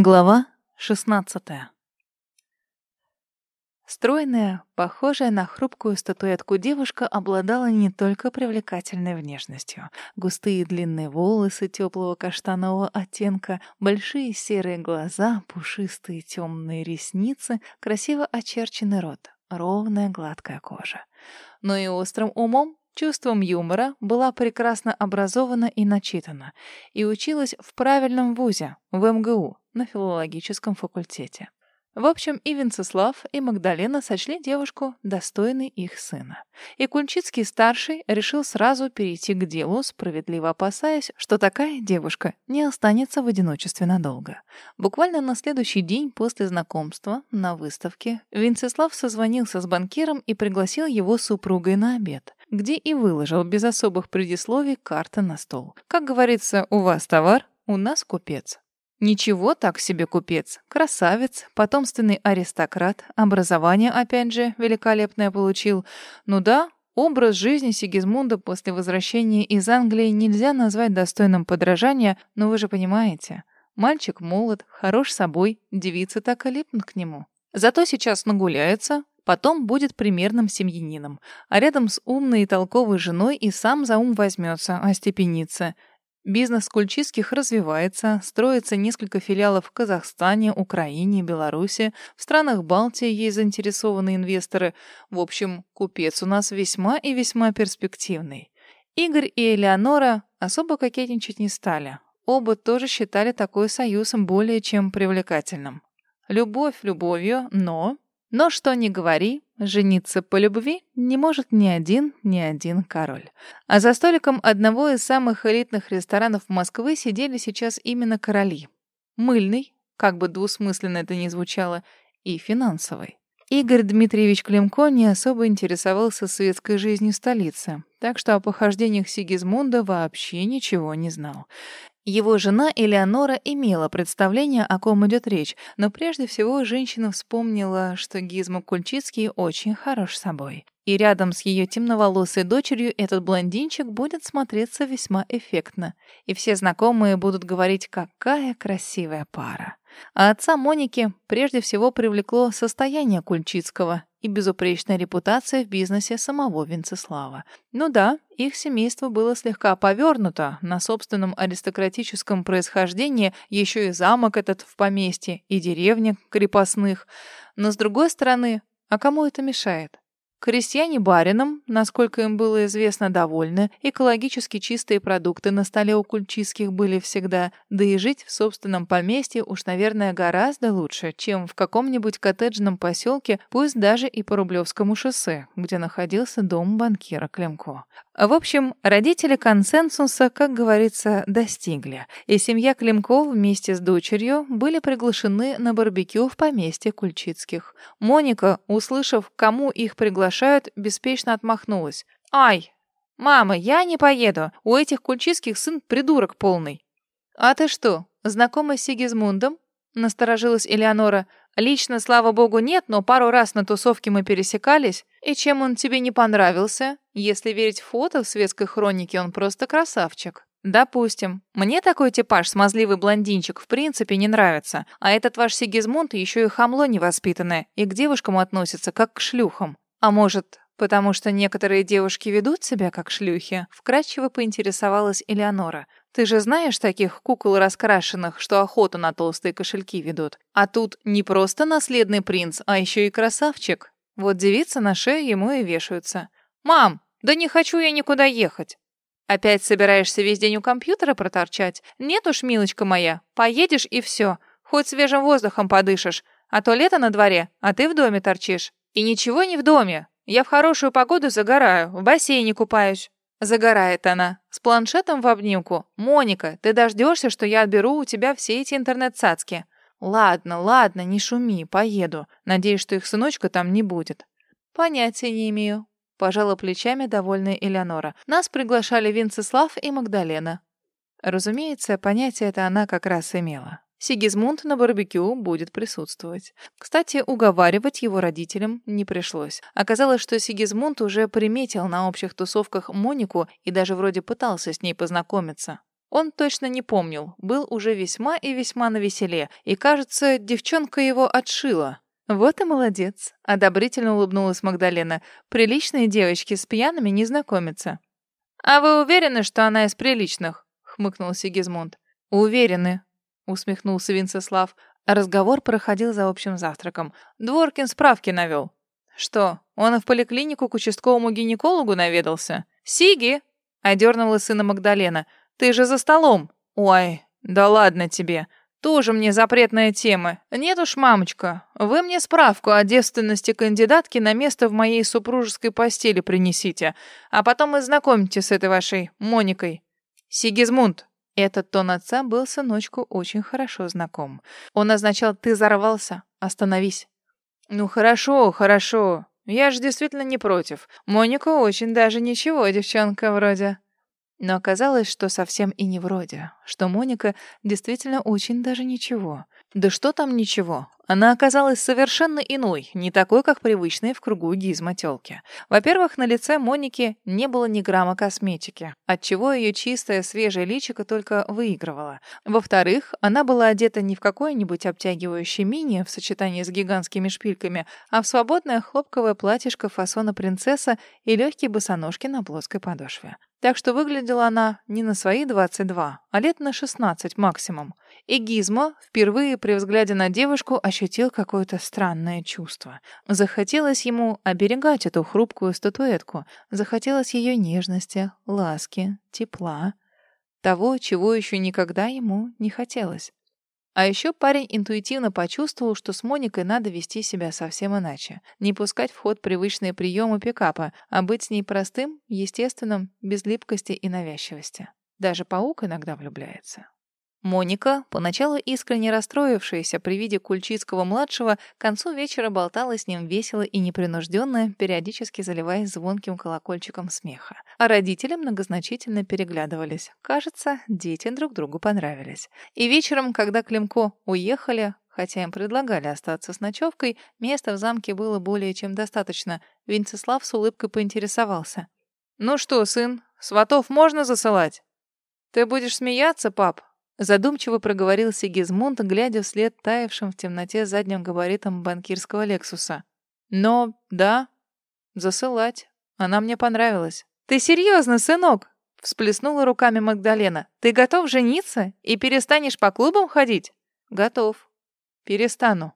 Глава 16 Стройная, похожая на хрупкую статуэтку девушка обладала не только привлекательной внешностью. Густые длинные волосы теплого каштанового оттенка, большие серые глаза, пушистые темные ресницы, красиво очерченный рот, ровная гладкая кожа. Но и острым умом чувством юмора, была прекрасно образована и начитана, и училась в правильном вузе, в МГУ, на филологическом факультете. В общем, и Венцеслав, и Магдалена сочли девушку достойной их сына. И Кульчицкий-старший решил сразу перейти к делу, справедливо опасаясь, что такая девушка не останется в одиночестве надолго. Буквально на следующий день после знакомства на выставке Венцеслав созвонился с банкиром и пригласил его супругой на обед, где и выложил без особых предисловий карты на стол. Как говорится, у вас товар, у нас купец. Ничего так себе купец. Красавец, потомственный аристократ, образование, опять же, великолепное получил. Ну да, образ жизни Сигизмунда после возвращения из Англии нельзя назвать достойным подражания, но вы же понимаете. Мальчик молод, хорош собой, девицы так и липнут к нему. Зато сейчас нагуляется, потом будет примерным семьянином, а рядом с умной и толковой женой и сам за ум возьмется, остепенится. Бизнес Кульчицких развивается, строится несколько филиалов в Казахстане, Украине, Беларуси, в странах Балтии есть заинтересованные инвесторы. В общем, купец у нас весьма и весьма перспективный. Игорь и Элеонора особо кокетничать не стали. Оба тоже считали такой союз более чем привлекательным. Любовь любовью, но но что ни говори, жениться по любви не может ни один, ни один король. А за столиком одного из самых элитных ресторанов Москвы сидели сейчас именно короли. Мыльный, как бы двусмысленно это ни звучало, и финансовый. Игорь Дмитриевич Климко не особо интересовался светской жизнью столицы, так что о похождениях Сигизмунда вообще ничего не знал. Его жена Элеонора имела представление, о ком идет речь, но прежде всего женщина вспомнила, что Гизмо Кульчицкий очень хорош собой. И рядом с ее темноволосой дочерью этот блондинчик будет смотреться весьма эффектно. И все знакомые будут говорить, какая красивая пара. А отца Моники прежде всего привлекло состояние Кульчицкого и безупречная репутация в бизнесе самого Венцеслава. Ну да, их семейство было слегка повернуто на собственном аристократическом происхождении, еще и замок этот в поместье, и деревня крепостных. Но с другой стороны, а кому это мешает? Крестьяне баринам, насколько им было известно, довольны, экологически чистые продукты на столе у кульчицких были всегда, да и жить в собственном поместье уж, наверное, гораздо лучше, чем в каком-нибудь коттеджном поселке, пусть даже и по Рублевскому шоссе, где находился дом банкира Климко. В общем, родители консенсуса, как говорится, достигли, и семья Климко вместе с дочерью были приглашены на барбекю в поместье Кульчицких. Моника, услышав, кому их приглашают, беспечно отмахнулась. «Ай, мама, я не поеду, у этих Кульчицких сын придурок полный». «А ты что, знакома с Сигизмундом?» — насторожилась Элеонора. «Лично, слава богу, нет, но пару раз на тусовке мы пересекались. И чем он тебе не понравился? Если верить фото в светской хронике, он просто красавчик. Допустим. Мне такой типаж, смазливый блондинчик, в принципе не нравится. А этот ваш Сигизмунд еще и хамло невоспитанное, и к девушкам относится как к шлюхам. А может, потому что некоторые девушки ведут себя как шлюхи? Вкратчиво поинтересовалась Элеонора. Ты же знаешь таких кукол раскрашенных, что охоту на толстые кошельки ведут. А тут не просто наследный принц, а еще и красавчик. Вот девица на шею ему и вешаются. «Мам, да не хочу я никуда ехать!» «Опять собираешься весь день у компьютера проторчать? Нет уж, милочка моя, поедешь и все. Хоть свежим воздухом подышишь. А то лето на дворе, а ты в доме торчишь. И ничего не в доме. Я в хорошую погоду загораю, в бассейне купаюсь». Загорает она, с планшетом в обнимку. «Моника, ты дождешься, что я отберу у тебя все эти интернет-цацки?» «Ладно, ладно, не шуми, поеду. Надеюсь, что их сыночка там не будет». «Понятия не имею», — пожала плечами довольная Элеонора. «Нас приглашали Винцеслав и Магдалена». Разумеется, понятие это она как раз имела. Сигизмунд на барбекю будет присутствовать. Кстати, уговаривать его родителям не пришлось. Оказалось, что Сигизмунд уже приметил на общих тусовках Монику и даже вроде пытался с ней познакомиться. Он точно не помнил, был уже весьма и весьма навеселе, и, кажется, девчонка его отшила. «Вот и молодец», — одобрительно улыбнулась Магдалена. «Приличные девочки с пьяными не знакомятся». «А вы уверены, что она из приличных?» — хмыкнул Сигизмунд. «Уверены», — усмехнулся Винцеслав. Разговор проходил за общим завтраком. Дворкин справки навел. «Что, он в поликлинику к участковому гинекологу наведался?» «Сиги!» — одернула сына Магдалена. «Ты же за столом!» «Ой, да ладно тебе!» Тоже мне запретная тема. Нет уж, мамочка, вы мне справку о девственности кандидатки на место в моей супружеской постели принесите, а потом и знакомьте с этой вашей Моникой. Сигизмунд. Этот тон отца был сыночку очень хорошо знаком. Он означал «ты взорвался, остановись». «Ну хорошо, хорошо. Я же действительно не против. Моника очень даже ничего, девчонка вроде». Но оказалось, что совсем и не вроде, что Моника действительно очень даже ничего. Да что там ничего? Она оказалась совершенно иной, не такой, как привычная в кругу гизма тёлки. Во-первых, на лице Моники не было ни грамма косметики, отчего ее чистое свежее личико только выигрывало. Во-вторых, она была одета не в какое-нибудь обтягивающее мини в сочетании с гигантскими шпильками, а в свободное хлопковое платьишко фасона принцесса и легкие босоножки на плоской подошве. Так что выглядела она не на свои 22, а лет на 16 максимум. И Гизмо впервые при взгляде на девушку ощутил какое-то странное чувство. Захотелось ему оберегать эту хрупкую статуэтку. Захотелось ее нежности, ласки, тепла. Того, чего еще никогда ему не хотелось. А еще парень интуитивно почувствовал, что с Моникой надо вести себя совсем иначе. Не пускать в ход привычные приемы пикапа, а быть с ней простым, естественным, без липкости и навязчивости. Даже паук иногда влюбляется. Моника, поначалу искренне расстроившаяся при виде Кульчицкого-младшего, к концу вечера болтала с ним весело и непринужденно, периодически заливаясь звонким колокольчиком смеха. А родители многозначительно переглядывались. Кажется, дети друг другу понравились. И вечером, когда Климко уехали, хотя им предлагали остаться с ночевкой, места в замке было более чем достаточно. Венцеслав с улыбкой поинтересовался. «Ну что, сын, сватов можно засылать?» «Ты будешь смеяться, пап?» Задумчиво проговорил Сигизмунд, глядя вслед таявшим в темноте задним габаритом банкирского «Лексуса». «Но, да, засылать. Она мне понравилась». «Ты серьезно, сынок?» — всплеснула руками Магдалена. «Ты готов жениться и перестанешь по клубам ходить?» «Готов. Перестану».